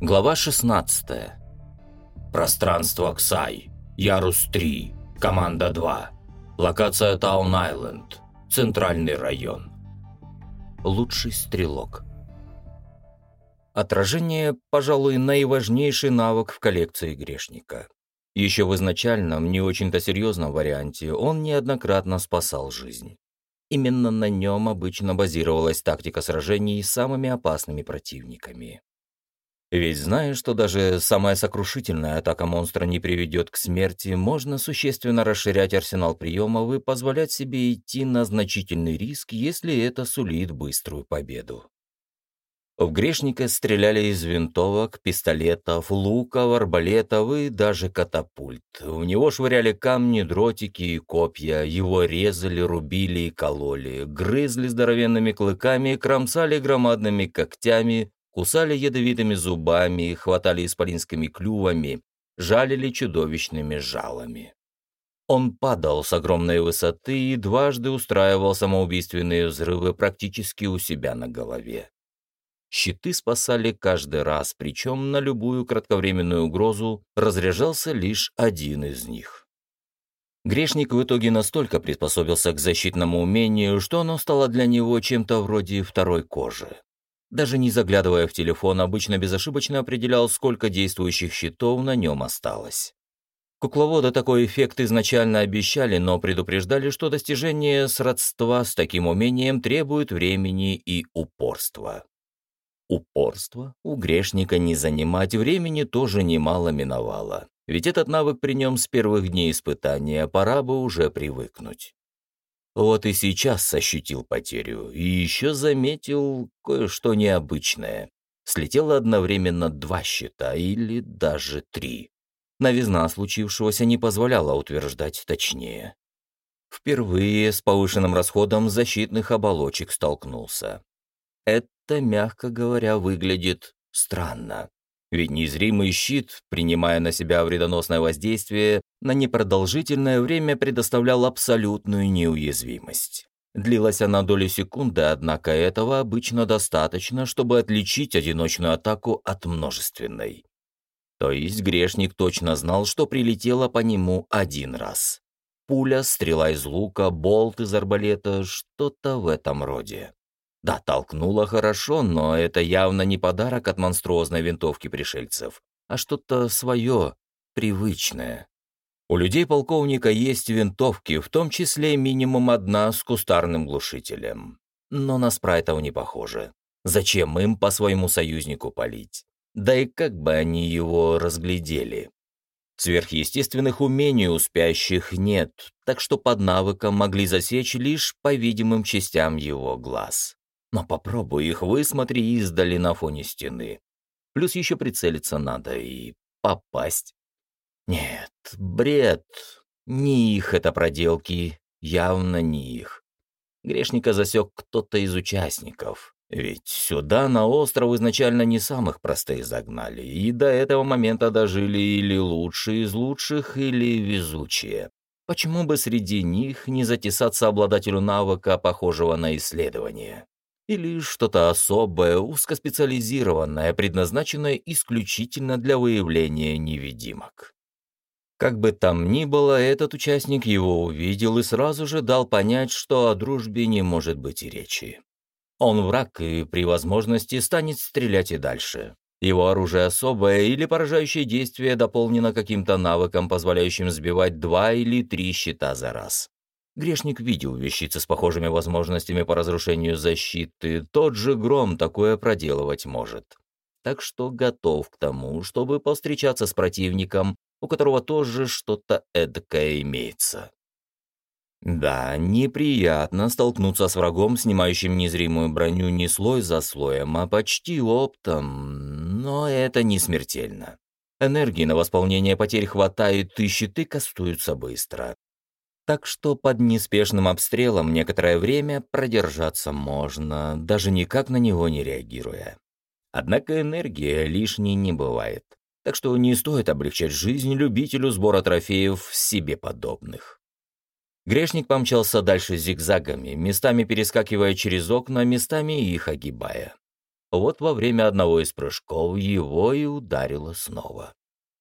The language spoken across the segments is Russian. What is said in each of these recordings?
Глава 16. Пространство Ксай. Ярус 3. Команда 2. Локация Таун-Айленд. Центральный район. Лучший стрелок. Отражение, пожалуй, наиважнейший навык в коллекции грешника. Еще в изначальном, не очень-то серьезном варианте он неоднократно спасал жизнь. Именно на нем обычно базировалась тактика сражений с самыми опасными противниками. Ведь зная, что даже самая сокрушительная атака монстра не приведет к смерти, можно существенно расширять арсенал приемов и позволять себе идти на значительный риск, если это сулит быструю победу. В грешника стреляли из винтовок, пистолетов, луков, арбалетов и даже катапульт. В него швыряли камни, дротики и копья, его резали, рубили и кололи, грызли здоровенными клыками, кромсали громадными когтями, кусали ядовитыми зубами, хватали исполинскими клювами, жалили чудовищными жалами. Он падал с огромной высоты и дважды устраивал самоубийственные взрывы практически у себя на голове. Щиты спасали каждый раз, причем на любую кратковременную угрозу разряжался лишь один из них. Грешник в итоге настолько приспособился к защитному умению, что оно стало для него чем-то вроде второй кожи. Даже не заглядывая в телефон, обычно безошибочно определял, сколько действующих щитов на нем осталось. Кукловоды такой эффект изначально обещали, но предупреждали, что достижение сродства с таким умением требует времени и упорства. Упорство у грешника не занимать времени тоже немало миновало, ведь этот навык при нем с первых дней испытания пора бы уже привыкнуть. Вот и сейчас ощутил потерю, и еще заметил кое-что необычное. Слетело одновременно два щита, или даже три. Новизна случившегося не позволяла утверждать точнее. Впервые с повышенным расходом защитных оболочек столкнулся. Это, мягко говоря, выглядит странно. Ведь незримый щит, принимая на себя вредоносное воздействие, на непродолжительное время предоставлял абсолютную неуязвимость. Длилась она доли секунды, однако этого обычно достаточно, чтобы отличить одиночную атаку от множественной. То есть грешник точно знал, что прилетело по нему один раз. Пуля, стрела из лука, болт из арбалета, что-то в этом роде. Да, толкнуло хорошо, но это явно не подарок от монструозной винтовки пришельцев, а что-то свое, привычное. У людей полковника есть винтовки, в том числе минимум одна с кустарным глушителем. Но на спрайтов не похоже. Зачем им по своему союзнику палить? Да и как бы они его разглядели? Сверхъестественных умений у спящих нет, так что под навыком могли засечь лишь по видимым частям его глаз. Но попробуй их высмотри издали на фоне стены. Плюс еще прицелиться надо и попасть. Нет, бред. Не их это проделки, явно не их. Грешника засек кто-то из участников. Ведь сюда, на остров, изначально не самых простых загнали, и до этого момента дожили или лучшие из лучших, или везучие. Почему бы среди них не затесаться обладателю навыка, похожего на исследование? Или что-то особое, узкоспециализированное, предназначенное исключительно для выявления невидимок. Как бы там ни было, этот участник его увидел и сразу же дал понять, что о дружбе не может быть и речи. Он враг и при возможности станет стрелять и дальше. Его оружие особое или поражающее действие дополнено каким-то навыком, позволяющим сбивать два или три щита за раз. Грешник видел вещицы с похожими возможностями по разрушению защиты, тот же гром такое проделывать может. Так что готов к тому, чтобы повстречаться с противником, у которого тоже что-то эдакое имеется. Да, неприятно столкнуться с врагом, снимающим незримую броню не слой за слоем, а почти оптом, но это не смертельно. Энергии на восполнение потерь хватает, и щиты кастуются быстро так что под неспешным обстрелом некоторое время продержаться можно, даже никак на него не реагируя. Однако энергия лишней не бывает, так что не стоит облегчать жизнь любителю сбора трофеев себе подобных. Грешник помчался дальше зигзагами, местами перескакивая через окна, местами их огибая. Вот во время одного из прыжков его и ударило снова.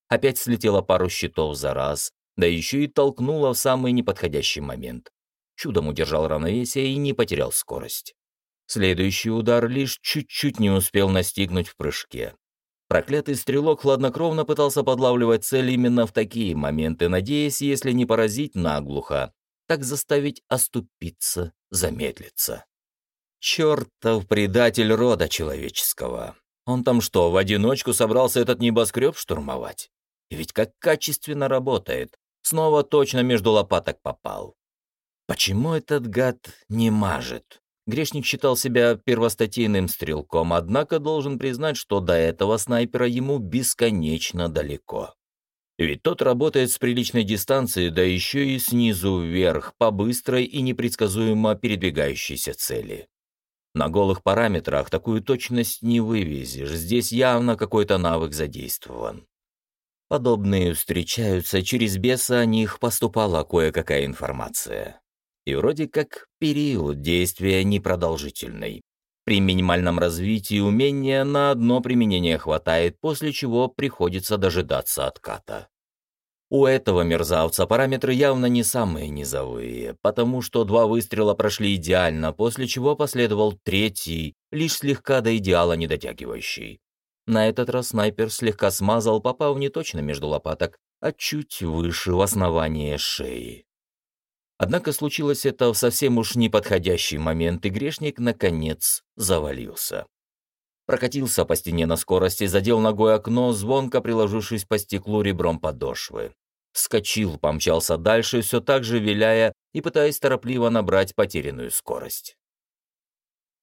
Опять слетело пару щитов за раз, да еще и толкнуло в самый неподходящий момент. Чудом удержал равновесие и не потерял скорость. Следующий удар лишь чуть-чуть не успел настигнуть в прыжке. Проклятый стрелок хладнокровно пытался подлавливать цель именно в такие моменты, надеясь, если не поразить наглухо, так заставить оступиться, замедлиться. Чертов предатель рода человеческого. Он там что, в одиночку собрался этот небоскреб штурмовать? Ведь как качественно работает. Снова точно между лопаток попал. Почему этот гад не мажет? Грешник считал себя первостатейным стрелком, однако должен признать, что до этого снайпера ему бесконечно далеко. Ведь тот работает с приличной дистанции, да еще и снизу вверх, по быстрой и непредсказуемо передвигающейся цели. На голых параметрах такую точность не вывезешь, здесь явно какой-то навык задействован. Подобные встречаются, через беса о них поступала кое-какая информация и вроде как период действия непродолжительный. При минимальном развитии умения на одно применение хватает, после чего приходится дожидаться отката. У этого мерзавца параметры явно не самые низовые, потому что два выстрела прошли идеально, после чего последовал третий, лишь слегка до идеала не дотягивающий. На этот раз снайпер слегка смазал, попав не точно между лопаток, а чуть выше в основание шеи. Однако случилось это в совсем уж неподходящий момент, и грешник, наконец, завалился. Прокатился по стене на скорости, задел ногой окно, звонко приложившись по стеклу ребром подошвы. Скочил, помчался дальше, все так же виляя и пытаясь торопливо набрать потерянную скорость.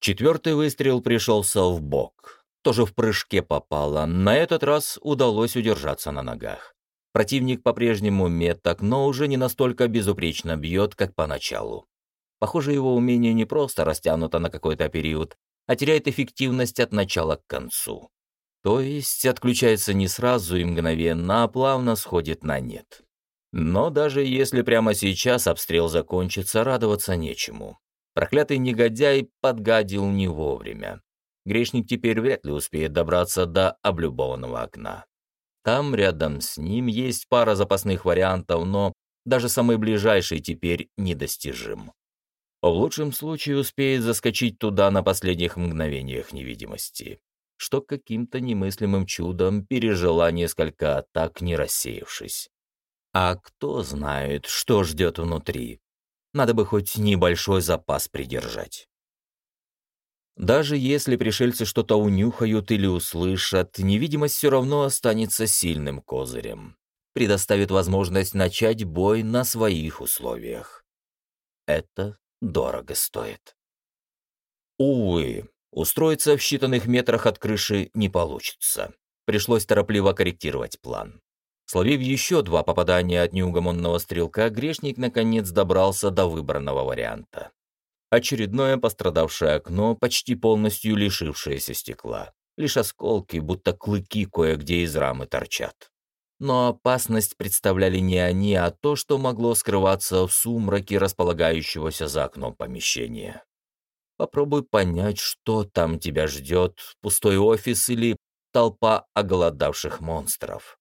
Четвертый выстрел пришелся в бок. Тоже в прыжке попало. На этот раз удалось удержаться на ногах. Противник по-прежнему меток, но уже не настолько безупречно бьет, как поначалу. Похоже, его умение не просто растянуто на какой-то период, а теряет эффективность от начала к концу. То есть отключается не сразу и мгновенно, а плавно сходит на нет. Но даже если прямо сейчас обстрел закончится, радоваться нечему. Проклятый негодяй подгадил не вовремя. Грешник теперь вряд ли успеет добраться до облюбованного окна. Там рядом с ним есть пара запасных вариантов, но даже самый ближайший теперь недостижим. В лучшем случае успеет заскочить туда на последних мгновениях невидимости, что каким-то немыслимым чудом пережила несколько атак, не рассеявшись. А кто знает, что ждет внутри. Надо бы хоть небольшой запас придержать. Даже если пришельцы что-то унюхают или услышат, невидимость все равно останется сильным козырем. Предоставит возможность начать бой на своих условиях. Это дорого стоит. Увы, устроиться в считанных метрах от крыши не получится. Пришлось торопливо корректировать план. Словив еще два попадания от неугомонного стрелка, грешник наконец добрался до выбранного варианта. Очередное пострадавшее окно, почти полностью лишившееся стекла. Лишь осколки, будто клыки кое-где из рамы торчат. Но опасность представляли не они, а то, что могло скрываться в сумраке располагающегося за окном помещения. Попробуй понять, что там тебя ждет, пустой офис или толпа оголодавших монстров.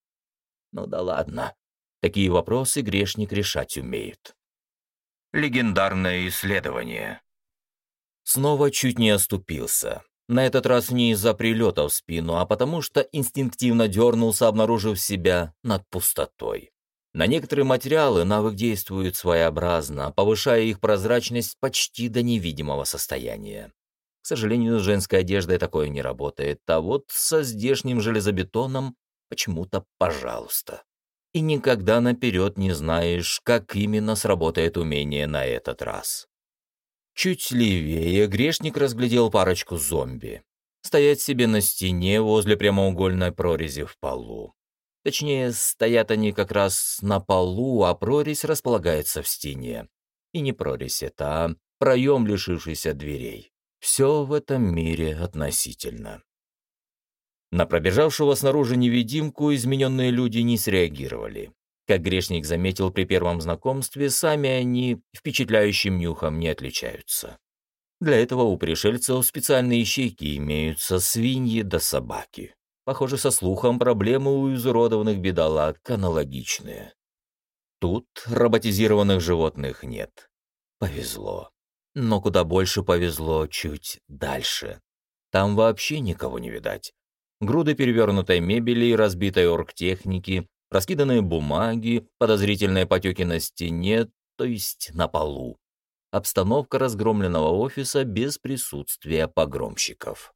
Ну да ладно, такие вопросы грешник решать умеет. Легендарное исследование. Снова чуть не оступился. На этот раз не из-за прилета в спину, а потому что инстинктивно дернулся, обнаружив себя над пустотой. На некоторые материалы навык действует своеобразно, повышая их прозрачность почти до невидимого состояния. К сожалению, с женской одеждой такое не работает, а вот со здешним железобетоном почему-то пожалуйста и никогда наперед не знаешь, как именно сработает умение на этот раз. Чуть левее грешник разглядел парочку зомби. Стоять себе на стене возле прямоугольной прорези в полу. Точнее, стоят они как раз на полу, а прорезь располагается в стене. И не прорезь это, а проем, лишившийся дверей. Все в этом мире относительно. На пробежавшего снаружи невидимку измененные люди не среагировали. Как грешник заметил при первом знакомстве, сами они впечатляющим нюхом не отличаются. Для этого у пришельцев специальные ищейки имеются свиньи да собаки. Похоже, со слухом проблемы у изуродованных бедолаг аналогичные. Тут роботизированных животных нет. Повезло. Но куда больше повезло чуть дальше. Там вообще никого не видать. Груды перевернутой мебели и разбитой оргтехники, раскиданные бумаги, подозрительные потеки на стене, то есть на полу. Обстановка разгромленного офиса без присутствия погромщиков.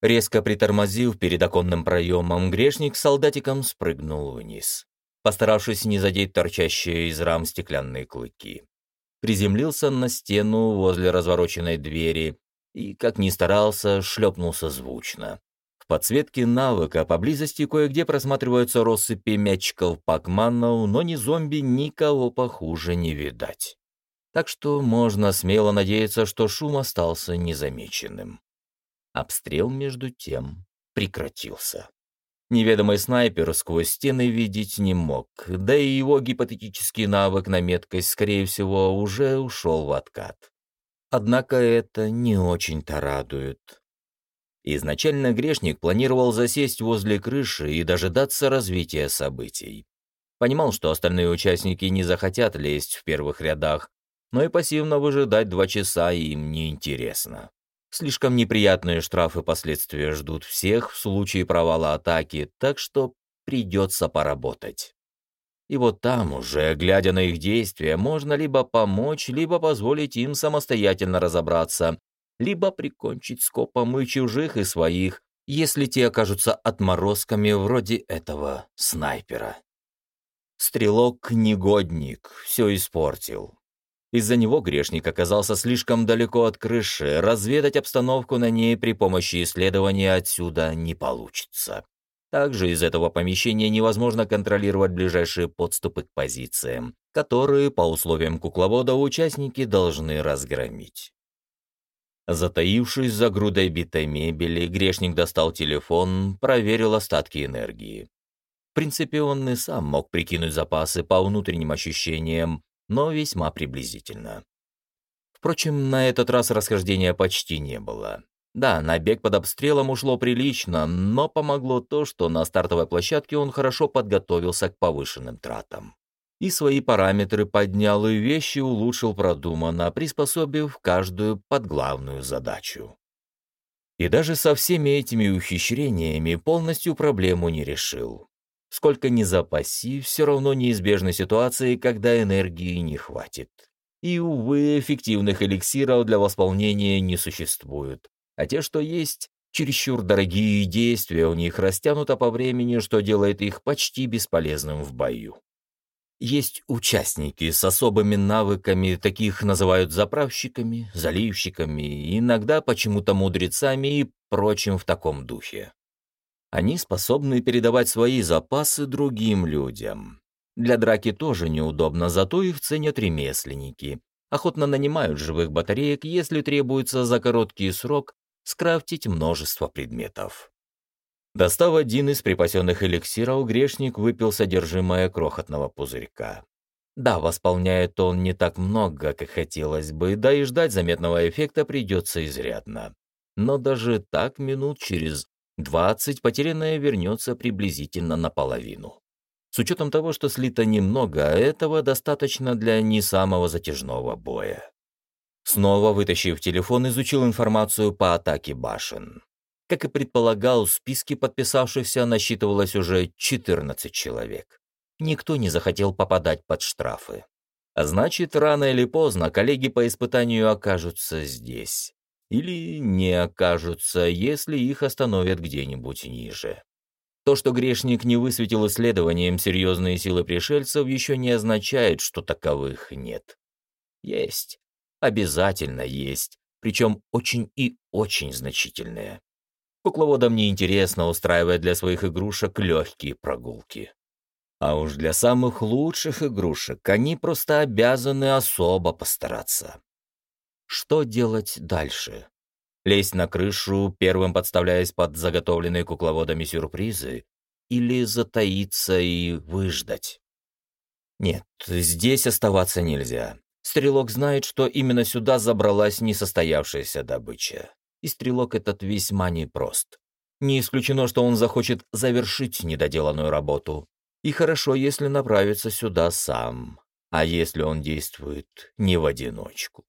Резко притормозив перед оконным проемом, грешник с солдатиком спрыгнул вниз, постаравшись не задеть торчащие из рам стеклянные клыки. Приземлился на стену возле развороченной двери и, как ни старался, шлепнулся звучно. В подсветке навыка поблизости кое-где просматриваются россыпи мячиков пакманов, но ни зомби, никого похуже не видать. Так что можно смело надеяться, что шум остался незамеченным. Обстрел, между тем, прекратился. Неведомый снайпер сквозь стены видеть не мог, да и его гипотетический навык на меткость, скорее всего, уже ушел в откат. Однако это не очень-то радует. Изначально грешник планировал засесть возле крыши и дожидаться развития событий. Понимал, что остальные участники не захотят лезть в первых рядах, но и пассивно выжидать два часа им неинтересно. Слишком неприятные штрафы последствия ждут всех в случае провала атаки, так что придется поработать. И вот там уже, глядя на их действия, можно либо помочь, либо позволить им самостоятельно разобраться, либо прикончить скопом и чужих, и своих, если те окажутся отморозками вроде этого снайпера. Стрелок-негодник все испортил. Из-за него грешник оказался слишком далеко от крыши, разведать обстановку на ней при помощи исследования отсюда не получится. Также из этого помещения невозможно контролировать ближайшие подступы к позициям, которые, по условиям кукловода, участники должны разгромить. Затаившись за грудой битой мебели, грешник достал телефон, проверил остатки энергии. В принципе, он и сам мог прикинуть запасы по внутренним ощущениям, но весьма приблизительно. Впрочем, на этот раз расхождения почти не было. Да, на бег под обстрелом ушло прилично, но помогло то, что на стартовой площадке он хорошо подготовился к повышенным тратам. И свои параметры поднял, и вещи улучшил продуманно, приспособив каждую под главную задачу. И даже со всеми этими ухищрениями полностью проблему не решил. Сколько ни запаси, все равно неизбежны ситуации, когда энергии не хватит. И, увы, эффективных эликсиров для восполнения не существует. А те, что есть, чересчур дорогие действия у них растянуто по времени, что делает их почти бесполезным в бою. Есть участники с особыми навыками, таких называют заправщиками, заливщиками, иногда почему-то мудрецами и прочим в таком духе. Они способны передавать свои запасы другим людям. Для драки тоже неудобно, зато их ценят ремесленники. Охотно нанимают живых батареек, если требуется за короткий срок скрафтить множество предметов. Достав один из припасенных эликсиров, грешник выпил содержимое крохотного пузырька. Да, восполняет он не так много, как хотелось бы, да и ждать заметного эффекта придется изрядно. Но даже так минут через 20 потерянное вернется приблизительно наполовину. С учетом того, что слито немного, этого достаточно для не самого затяжного боя. Снова вытащив телефон, изучил информацию по атаке башен. Как и предполагал, в списке подписавшихся насчитывалось уже 14 человек. Никто не захотел попадать под штрафы. А значит, рано или поздно коллеги по испытанию окажутся здесь или не окажутся, если их остановят где-нибудь ниже. То, что грешник не высветил исследованием серьезные силы пришельцев, еще не означает, что таковых нет. Есть. Обязательно есть. Причем очень и очень значительные. Кукловодам неинтересно устраивать для своих игрушек легкие прогулки. А уж для самых лучших игрушек они просто обязаны особо постараться. Что делать дальше? Лезть на крышу, первым подставляясь под заготовленные кукловодами сюрпризы? Или затаиться и выждать? Нет, здесь оставаться нельзя. Стрелок знает, что именно сюда забралась несостоявшаяся добыча. И стрелок этот весьма непрост. Не исключено, что он захочет завершить недоделанную работу. И хорошо, если направится сюда сам. А если он действует не в одиночку?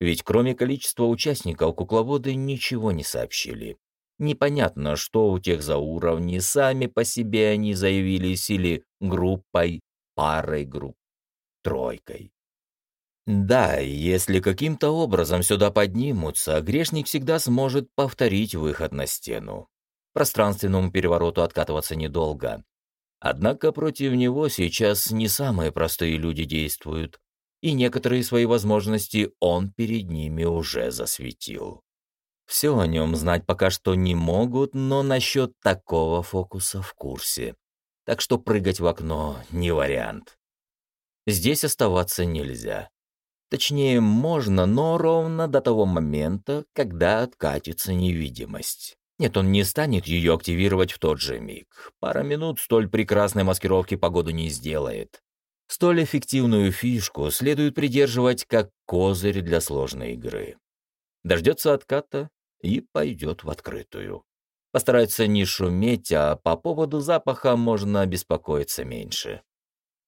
Ведь кроме количества участников кукловоды ничего не сообщили. Непонятно, что у тех за уровни, сами по себе они заявились или группой, парой групп, тройкой. Да, если каким-то образом сюда поднимутся, грешник всегда сможет повторить выход на стену. Пространственному перевороту откатываться недолго. Однако против него сейчас не самые простые люди действуют, и некоторые свои возможности он перед ними уже засветил. Все о нем знать пока что не могут, но насчет такого фокуса в курсе. Так что прыгать в окно не вариант. Здесь оставаться нельзя. Точнее, можно, но ровно до того момента, когда откатится невидимость. Нет, он не станет ее активировать в тот же миг. Пара минут столь прекрасной маскировки погоду не сделает. Столь эффективную фишку следует придерживать как козырь для сложной игры. Дождется отката и пойдет в открытую. Постарается не шуметь, а по поводу запаха можно беспокоиться меньше.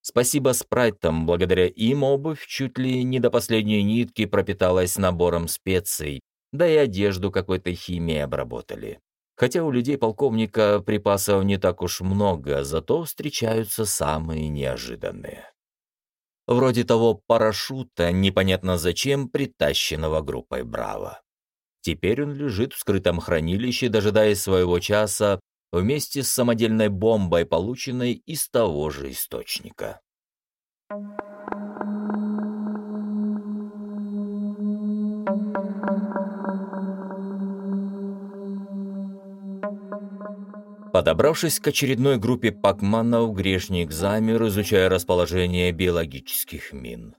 Спасибо спрайтам, благодаря им обувь чуть ли не до последней нитки пропиталась набором специй, да и одежду какой-то химией обработали. Хотя у людей полковника припасов не так уж много, зато встречаются самые неожиданные. Вроде того парашюта, непонятно зачем, притащенного группой «Браво». Теперь он лежит в скрытом хранилище, дожидаясь своего часа, вместе с самодельной бомбой, полученной из того же источника. Подобравшись к очередной группе пакманов, грешник замер, изучая расположение биологических мин.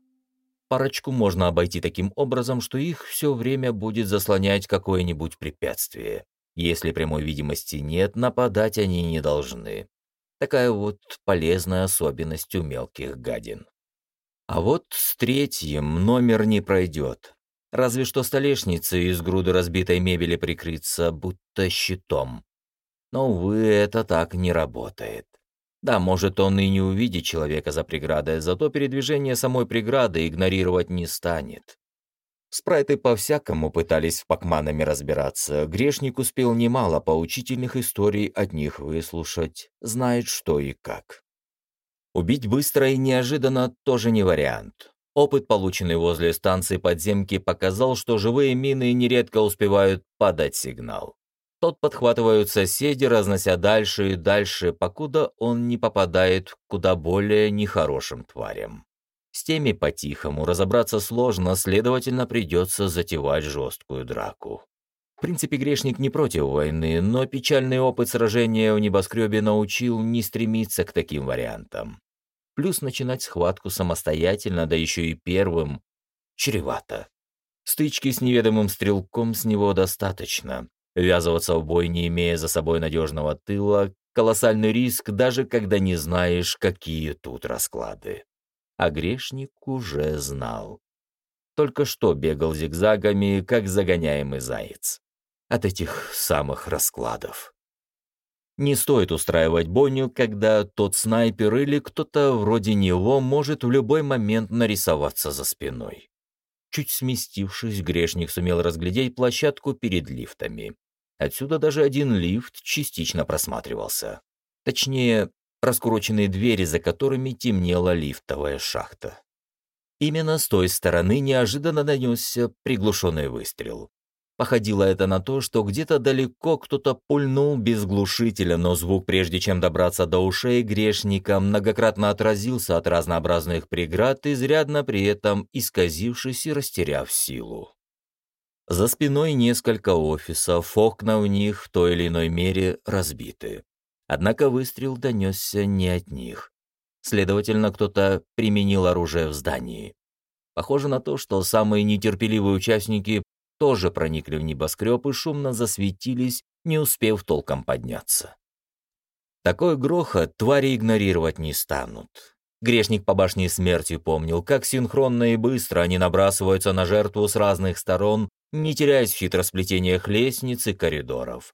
Парочку можно обойти таким образом, что их все время будет заслонять какое-нибудь препятствие. Если прямой видимости нет, нападать они не должны. Такая вот полезная особенность у мелких гадин. А вот с третьим номер не пройдет. Разве что столешница из груды разбитой мебели прикрыться, будто щитом. Но, увы, это так не работает. Да, может, он и не увидит человека за преградой, зато передвижение самой преграды игнорировать не станет. Спрайты по-всякому пытались с пакманами разбираться. Грешник успел немало поучительных историй от них выслушать, знает что и как. Убить быстро и неожиданно тоже не вариант. Опыт, полученный возле станции подземки, показал, что живые мины нередко успевают подать сигнал. Тот подхватывают соседи, разнося дальше и дальше, покуда он не попадает куда более нехорошим тварям. С теми по-тихому разобраться сложно, следовательно, придется затевать жесткую драку. В принципе, грешник не против войны, но печальный опыт сражения в небоскребе научил не стремиться к таким вариантам. Плюс начинать схватку самостоятельно, да еще и первым, чревато. Стычки с неведомым стрелком с него достаточно. Ввязываться в бой, не имея за собой надежного тыла, колоссальный риск, даже когда не знаешь, какие тут расклады а грешник уже знал. Только что бегал зигзагами, как загоняемый заяц. От этих самых раскладов. Не стоит устраивать бойню, когда тот снайпер или кто-то вроде него может в любой момент нарисоваться за спиной. Чуть сместившись, грешник сумел разглядеть площадку перед лифтами. Отсюда даже один лифт частично просматривался. Точнее, раскуроченные двери, за которыми темнела лифтовая шахта. Именно с той стороны неожиданно донесся приглушенный выстрел. Походило это на то, что где-то далеко кто-то пульнул без глушителя, но звук, прежде чем добраться до ушей грешника, многократно отразился от разнообразных преград, изрядно при этом исказившись и растеряв силу. За спиной несколько офисов, окна в них в той или иной мере разбиты. Однако выстрел донесся не от них. Следовательно, кто-то применил оружие в здании. Похоже на то, что самые нетерпеливые участники тоже проникли в небоскреб и шумно засветились, не успев толком подняться. Такой грохот твари игнорировать не станут. Грешник по башне смерти помнил, как синхронно и быстро они набрасываются на жертву с разных сторон, не теряясь в хитросплетениях лестниц и коридоров.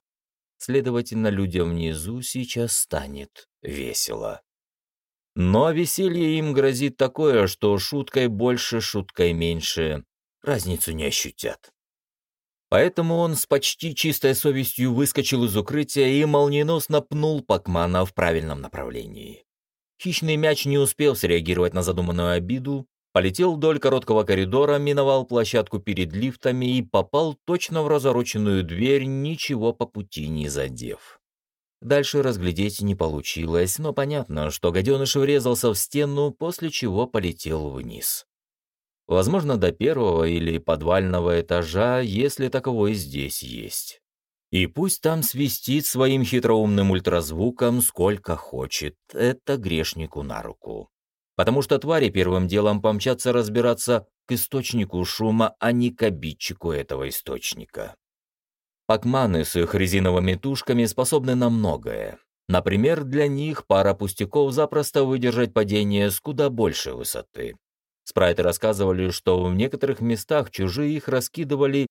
Следовательно, людям внизу сейчас станет весело. Но веселье им грозит такое, что шуткой больше, шуткой меньше, разницу не ощутят. Поэтому он с почти чистой совестью выскочил из укрытия и молниеносно пнул Пакмана в правильном направлении. Хищный мяч не успел среагировать на задуманную обиду, полетел вдоль короткого коридора, миновал площадку перед лифтами и попал точно в разороченную дверь, ничего по пути не задев. Дальше разглядеть не получилось, но понятно, что гаденыш врезался в стену, после чего полетел вниз. Возможно, до первого или подвального этажа, если таковой здесь есть. И пусть там свистит своим хитроумным ультразвуком сколько хочет, это грешнику на руку. Потому что твари первым делом помчатся разбираться к источнику шума, а не к обидчику этого источника. Пакманы с их резиновыми тушками способны на многое. Например, для них пара пустяков запросто выдержать падение с куда большей высоты. Спрайты рассказывали, что в некоторых местах чужие их раскидывали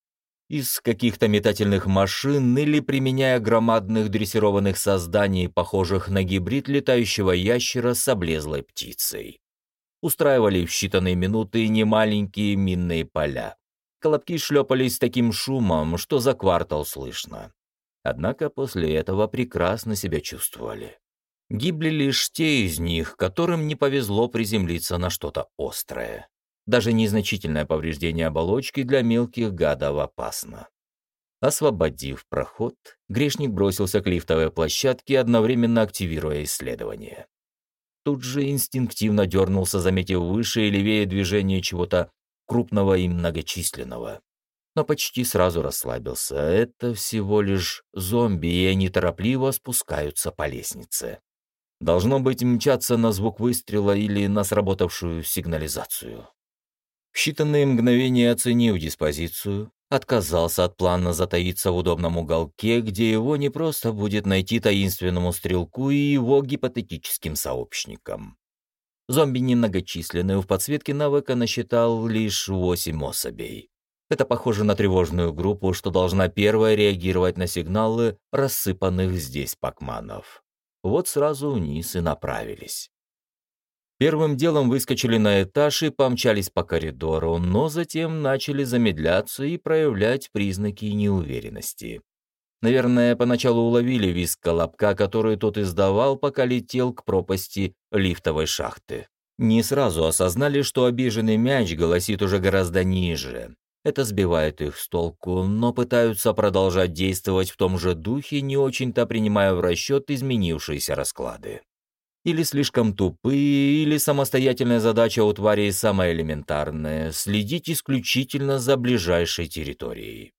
из каких-то метательных машин или применяя громадных дрессированных созданий, похожих на гибрид летающего ящера с облезлой птицей. Устраивали в считанные минуты немаленькие минные поля. Колобки шлепались с таким шумом, что за квартал слышно. Однако после этого прекрасно себя чувствовали. Гибли лишь те из них, которым не повезло приземлиться на что-то острое. Даже незначительное повреждение оболочки для мелких гадов опасно. Освободив проход, грешник бросился к лифтовой площадке, одновременно активируя исследование. Тут же инстинктивно дернулся, заметив выше и левее движение чего-то крупного и многочисленного. Но почти сразу расслабился. Это всего лишь зомби, и они торопливо спускаются по лестнице. Должно быть, мчаться на звук выстрела или на сработавшую сигнализацию. В считанные мгновения оценив диспозицию, отказался от плана затаиться в удобном уголке, где его не просто будет найти таинственному стрелку и его гипотетическим сообщникам. Зомби немногочисленные, в подсветке навыка насчитал лишь восемь особей. Это похоже на тревожную группу, что должна первая реагировать на сигналы рассыпанных здесь пакманов. Вот сразу вниз и направились. Первым делом выскочили на этаж и помчались по коридору, но затем начали замедляться и проявлять признаки неуверенности. Наверное, поначалу уловили визг колобка, который тот издавал, пока летел к пропасти лифтовой шахты. Не сразу осознали, что обиженный мяч голосит уже гораздо ниже. Это сбивает их с толку, но пытаются продолжать действовать в том же духе, не очень-то принимая в расчет изменившиеся расклады или слишком тупые, или самостоятельная задача у тварей самая элементарная — следить исключительно за ближайшей территорией.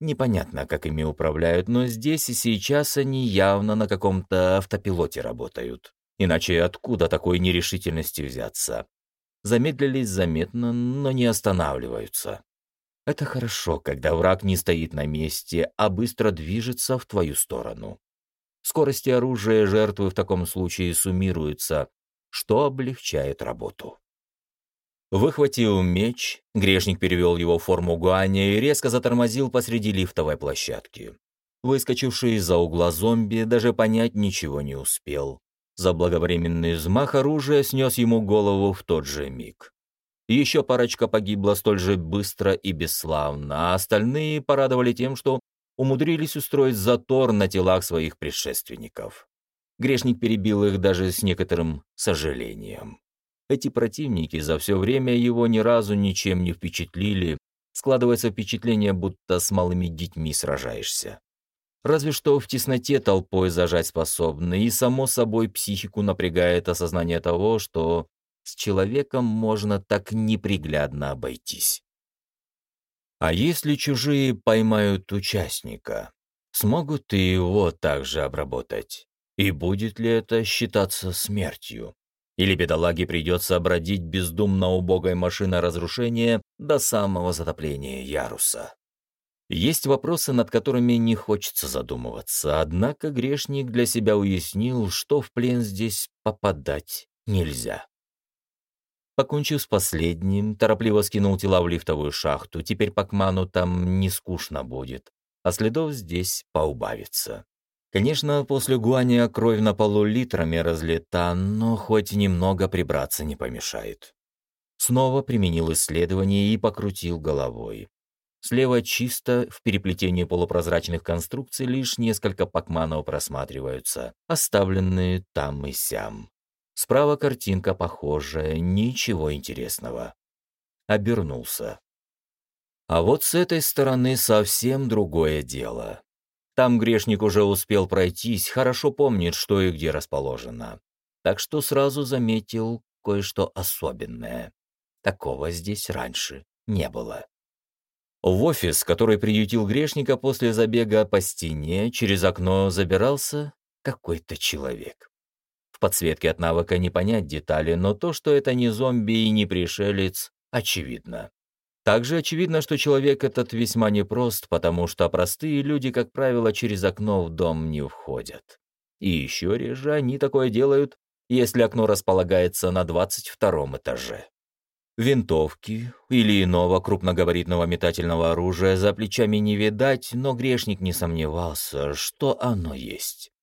Непонятно, как ими управляют, но здесь и сейчас они явно на каком-то автопилоте работают. Иначе откуда такой нерешительности взяться? Замедлились заметно, но не останавливаются. Это хорошо, когда враг не стоит на месте, а быстро движется в твою сторону. Скорости оружия жертвы в таком случае суммируются, что облегчает работу. Выхватив меч, грешник перевел его в форму гуаня и резко затормозил посреди лифтовой площадки. Выскочивший из-за угла зомби даже понять ничего не успел. Заблаговременный взмах оружия снес ему голову в тот же миг. Еще парочка погибла столь же быстро и бесславно, а остальные порадовали тем, что умудрились устроить затор на телах своих предшественников. Грешник перебил их даже с некоторым сожалением. Эти противники за все время его ни разу ничем не впечатлили, складывается впечатление, будто с малыми детьми сражаешься. Разве что в тесноте толпой зажать способны, и само собой психику напрягает осознание того, что с человеком можно так неприглядно обойтись. А если чужие поймают участника, смогут и его также обработать? И будет ли это считаться смертью? Или бедолаге придется бродить бездумно убогой машиной разрушения до самого затопления яруса? Есть вопросы, над которыми не хочется задумываться, однако грешник для себя уяснил, что в плен здесь попадать нельзя. Покончив с последним, торопливо скинул тела в лифтовую шахту. Теперь Пакману там не скучно будет, а следов здесь поубавится. Конечно, после гуаня кровь на полу литрами разлета, но хоть немного прибраться не помешает. Снова применил исследование и покрутил головой. Слева чисто, в переплетении полупрозрачных конструкций лишь несколько пакманов просматриваются, оставленные там и сям. Справа картинка похожая, ничего интересного. Обернулся. А вот с этой стороны совсем другое дело. Там грешник уже успел пройтись, хорошо помнит, что и где расположено. Так что сразу заметил кое-что особенное. Такого здесь раньше не было. В офис, который приютил грешника после забега по стене, через окно забирался какой-то человек. В подсветке от навыка не понять детали, но то, что это не зомби и не пришелец, очевидно. Также очевидно, что человек этот весьма непрост, потому что простые люди, как правило, через окно в дом не входят. И еще реже они такое делают, если окно располагается на 22 этаже. Винтовки или иного крупногабаритного метательного оружия за плечами не видать, но грешник не сомневался, что оно есть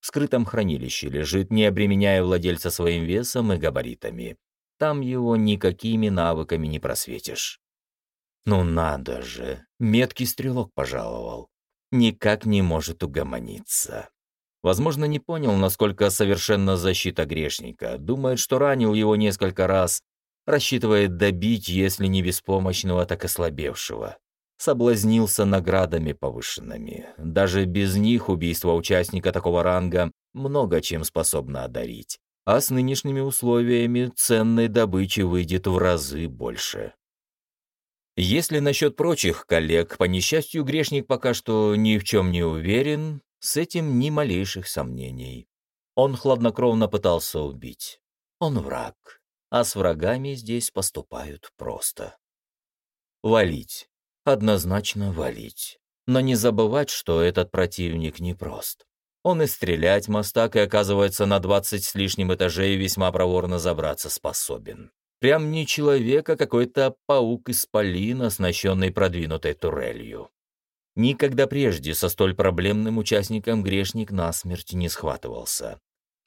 в скрытом хранилище лежит, не обременяя владельца своим весом и габаритами. Там его никакими навыками не просветишь. Ну надо же, меткий стрелок пожаловал. Никак не может угомониться. Возможно, не понял, насколько совершенна защита грешника. Думает, что ранил его несколько раз, рассчитывает добить, если не беспомощного, так ослабевшего соблазнился наградами повышенными. Даже без них убийство участника такого ранга много чем способно одарить. А с нынешними условиями ценной добычи выйдет в разы больше. Если насчет прочих коллег, по несчастью, грешник пока что ни в чем не уверен, с этим ни малейших сомнений. Он хладнокровно пытался убить. Он враг, а с врагами здесь поступают просто. Валить однозначно валить. Но не забывать, что этот противник непрост. Он и стрелять мостак, и оказывается на двадцать с лишним этажей весьма проворно забраться способен. Прям не человек, а какой-то паук из полина, оснащенный продвинутой турелью. Никогда прежде со столь проблемным участником грешник насмерть не схватывался.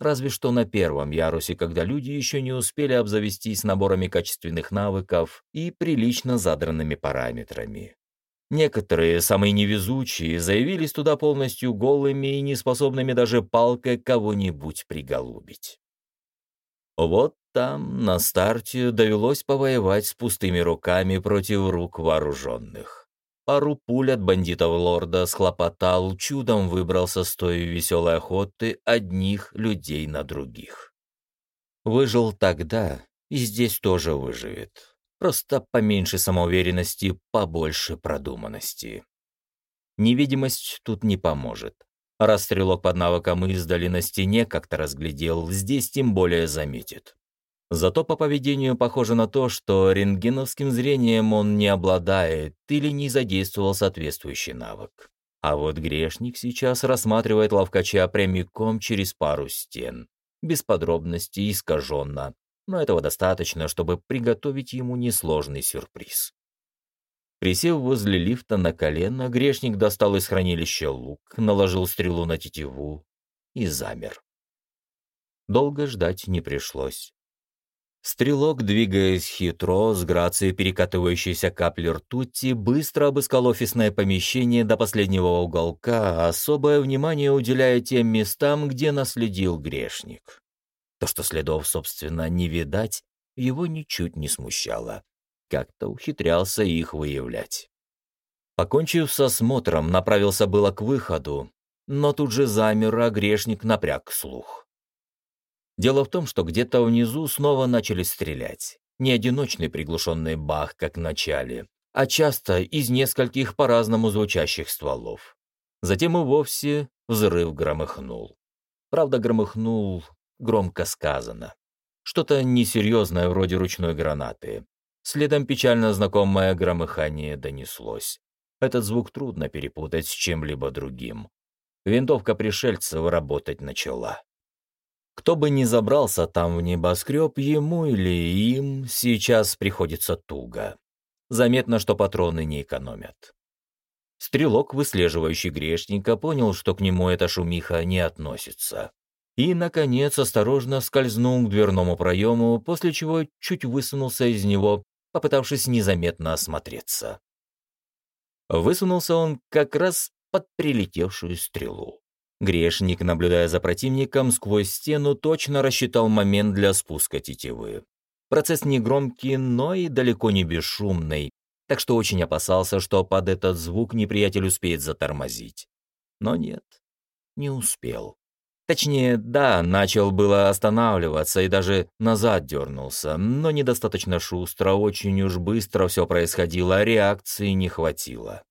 Разве что на первом ярусе, когда люди еще не успели обзавестись наборами качественных навыков и прилично задранными параметрами. Некоторые, самые невезучие, заявились туда полностью голыми и неспособными даже палкой кого-нибудь приголубить. Вот там, на старте, довелось повоевать с пустыми руками против рук вооруженных. Пару пуль от бандитов лорда схлопотал, чудом выбрался с той веселой охоты одних людей на других. Выжил тогда, и здесь тоже выживет. Просто поменьше самоуверенности, побольше продуманности. Невидимость тут не поможет. Раз стрелок под навыком издали на стене как-то разглядел, здесь тем более заметит. Зато по поведению похоже на то, что рентгеновским зрением он не обладает или не задействовал соответствующий навык. А вот грешник сейчас рассматривает ловкача прямиком через пару стен, без подробностей, искаженно, но этого достаточно, чтобы приготовить ему несложный сюрприз. Присев возле лифта на колено, грешник достал из хранилища лук, наложил стрелу на тетиву и замер. Долго ждать не пришлось. Стрелок, двигаясь хитро, с грацией перекатывающейся капли ртути, быстро обыскал офисное помещение до последнего уголка, особое внимание уделяя тем местам, где наследил грешник. То, что следов, собственно, не видать, его ничуть не смущало. Как-то ухитрялся их выявлять. Покончив со осмотром, направился было к выходу, но тут же замер, а грешник напряг слух. Дело в том, что где-то внизу снова начали стрелять. Не одиночный приглушенный бах, как в начале, а часто из нескольких по-разному звучащих стволов. Затем и вовсе взрыв громыхнул. Правда, громыхнул громко сказано. Что-то несерьезное вроде ручной гранаты. Следом печально знакомое громыхание донеслось. Этот звук трудно перепутать с чем-либо другим. Винтовка пришельцев работать начала. Кто бы ни забрался там в небоскреб, ему или им сейчас приходится туго. Заметно, что патроны не экономят. Стрелок, выслеживающий грешника, понял, что к нему эта шумиха не относится. И, наконец, осторожно скользнул к дверному проему, после чего чуть высунулся из него, попытавшись незаметно осмотреться. Высунулся он как раз под прилетевшую стрелу. Грешник, наблюдая за противником сквозь стену, точно рассчитал момент для спуска тетивы. Процесс не громкий, но и далеко не бесшумный, так что очень опасался, что под этот звук неприятель успеет затормозить. Но нет, не успел. Точнее, да, начал было останавливаться и даже назад дернулся, но недостаточно шустро, очень уж быстро все происходило, а реакции не хватило.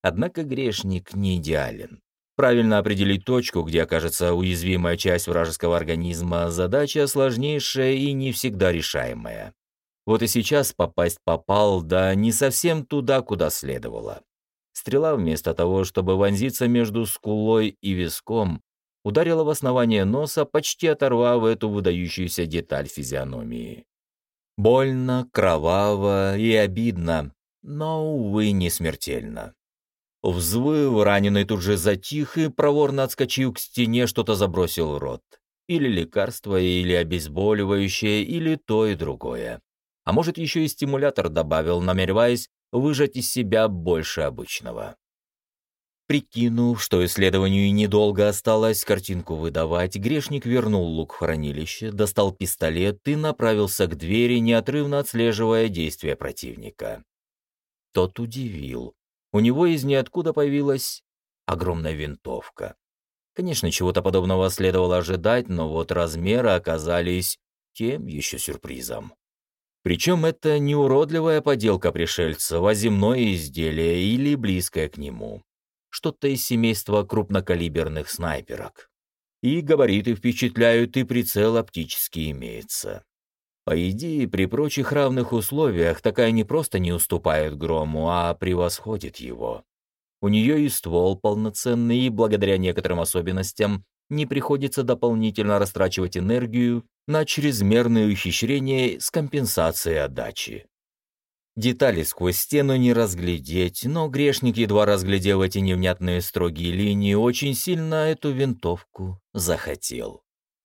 Однако грешник не идеален. Правильно определить точку, где окажется уязвимая часть вражеского организма, задача сложнейшая и не всегда решаемая. Вот и сейчас попасть попал, да не совсем туда, куда следовало. Стрела вместо того, чтобы вонзиться между скулой и виском, ударила в основание носа, почти оторвав эту выдающуюся деталь физиономии. Больно, кроваво и обидно, но, увы, не смертельно. Взвыв, раненый тут же затих и проворно отскочил к стене, что-то забросил в рот. Или лекарство, или обезболивающее, или то и другое. А может, еще и стимулятор добавил, намереваясь выжать из себя больше обычного. Прикинув, что исследованию недолго осталось картинку выдавать, грешник вернул лук в хранилище, достал пистолет и направился к двери, неотрывно отслеживая действия противника. Тот удивил. У него из ниоткуда появилась огромная винтовка. Конечно, чего-то подобного следовало ожидать, но вот размеры оказались тем еще сюрпризом. Причем это не уродливая поделка пришельцев, а земное изделие или близкое к нему что-то из семейства крупнокалиберных снайперок. И габариты впечатляют, и прицел оптический имеется. По идее, при прочих равных условиях такая не просто не уступает грому, а превосходит его. У нее и ствол полноценный, и благодаря некоторым особенностям не приходится дополнительно растрачивать энергию на чрезмерные ухищрения с компенсацией отдачи. Детали сквозь стену не разглядеть, но грешник, едва разглядел эти невнятные строгие линии, очень сильно эту винтовку захотел.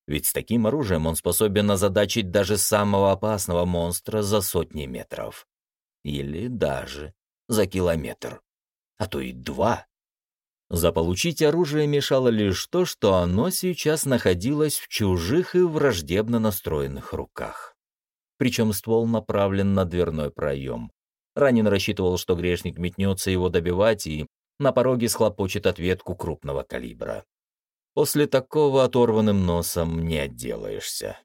Ведь с таким оружием он способен озадачить даже самого опасного монстра за сотни метров. Или даже за километр. А то и два. Заполучить оружие мешало лишь то, что оно сейчас находилось в чужих и враждебно настроенных руках причем ствол направлен на дверной проем. Ранин рассчитывал, что грешник метнется его добивать и на пороге схлопочет ответку крупного калибра. После такого оторванным носом не отделаешься.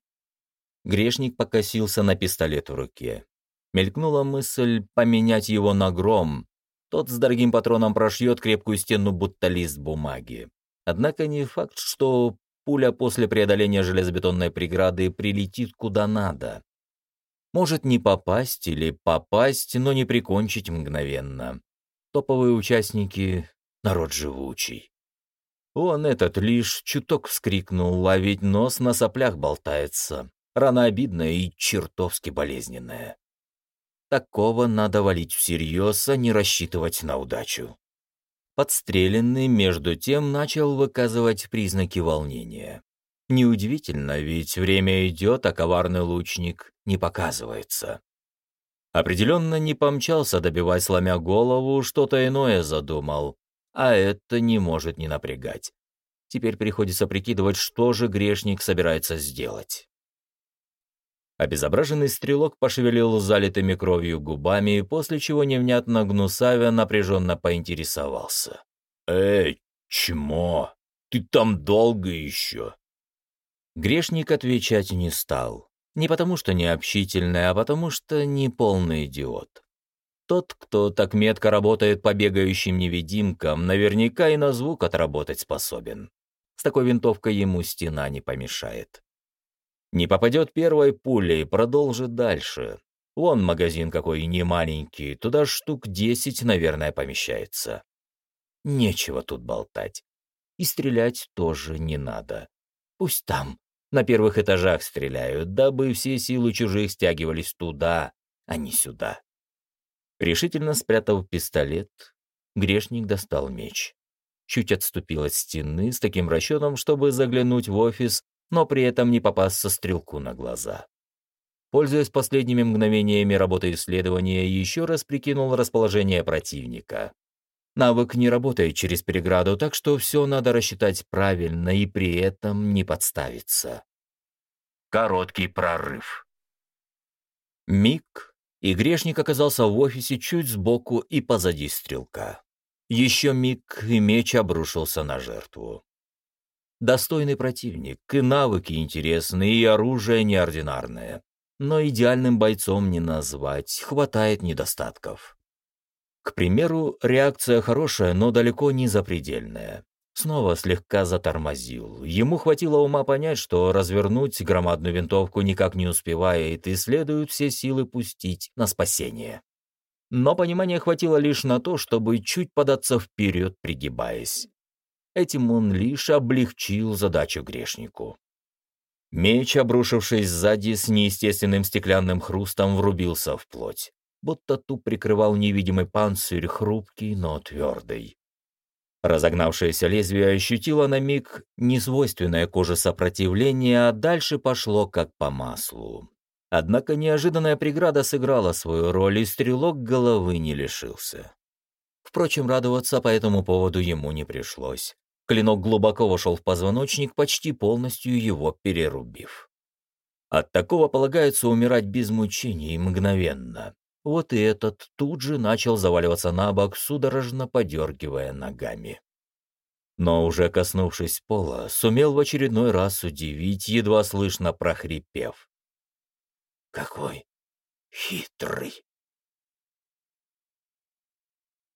Грешник покосился на пистолет в руке. Мелькнула мысль поменять его на гром. Тот с дорогим патроном прошьет крепкую стену, будто лист бумаги. Однако не факт, что пуля после преодоления железобетонной преграды прилетит куда надо. Может не попасть или попасть, но не прикончить мгновенно. Топовые участники — народ живучий. Он этот лишь чуток вскрикнул, а ведь нос на соплях болтается. Рана обидная и чертовски болезненная. Такого надо валить всерьез, а не рассчитывать на удачу. Подстреленный, между тем, начал выказывать признаки волнения. Неудивительно, ведь время идет, а коварный лучник не показывается. Определенно не помчался добивать, сломя голову, что-то иное задумал, а это не может не напрягать. Теперь приходится прикидывать, что же грешник собирается сделать. Обезображенный стрелок пошевелил залитыми кровью губами, после чего невнятно гнусавя напряженно поинтересовался. «Эй, чмо, ты там долго еще?» Грешник отвечать не стал. Не потому, что необщительный, а потому, что не полный идиот. Тот, кто так метко работает по бегающим невидимкам, наверняка и на звук отработать способен. С такой винтовкой ему стена не помешает. Не попадет первой пулей, продолжит дальше. Вон магазин какой не маленький, туда штук десять, наверное, помещается. Нечего тут болтать. И стрелять тоже не надо. Пусть там На первых этажах стреляют, дабы все силы чужих стягивались туда, а не сюда. Решительно спрятав пистолет, грешник достал меч. Чуть отступил от стены с таким расчетом, чтобы заглянуть в офис, но при этом не попасться стрелку на глаза. Пользуясь последними мгновениями работы исследования, еще раз прикинул расположение противника. Навык не работает через переграду, так что все надо рассчитать правильно и при этом не подставиться. Короткий прорыв. Миг, и грешник оказался в офисе чуть сбоку и позади стрелка. Еще миг, и меч обрушился на жертву. Достойный противник, и навыки интересные, и оружие неординарное. Но идеальным бойцом не назвать, хватает недостатков. К примеру, реакция хорошая, но далеко не запредельная. Снова слегка затормозил. Ему хватило ума понять, что развернуть громадную винтовку никак не успевает, и следует все силы пустить на спасение. Но понимания хватило лишь на то, чтобы чуть податься вперед, пригибаясь. Этим он лишь облегчил задачу грешнику. Меч, обрушившись сзади с неестественным стеклянным хрустом, врубился в плоть будто ту прикрывал невидимый панцирь, хрупкий, но твердый. Разогнавшееся лезвие ощутило на миг несвойственное коже сопротивление, а дальше пошло как по маслу. Однако неожиданная преграда сыграла свою роль, и стрелок головы не лишился. Впрочем, радоваться по этому поводу ему не пришлось. Клинок глубоко вошел в позвоночник, почти полностью его перерубив. От такого полагается умирать без мучений мгновенно. Вот и этот тут же начал заваливаться на бок, судорожно подергивая ногами. Но уже коснувшись пола, сумел в очередной раз удивить, едва слышно прохрипев. «Какой хитрый!»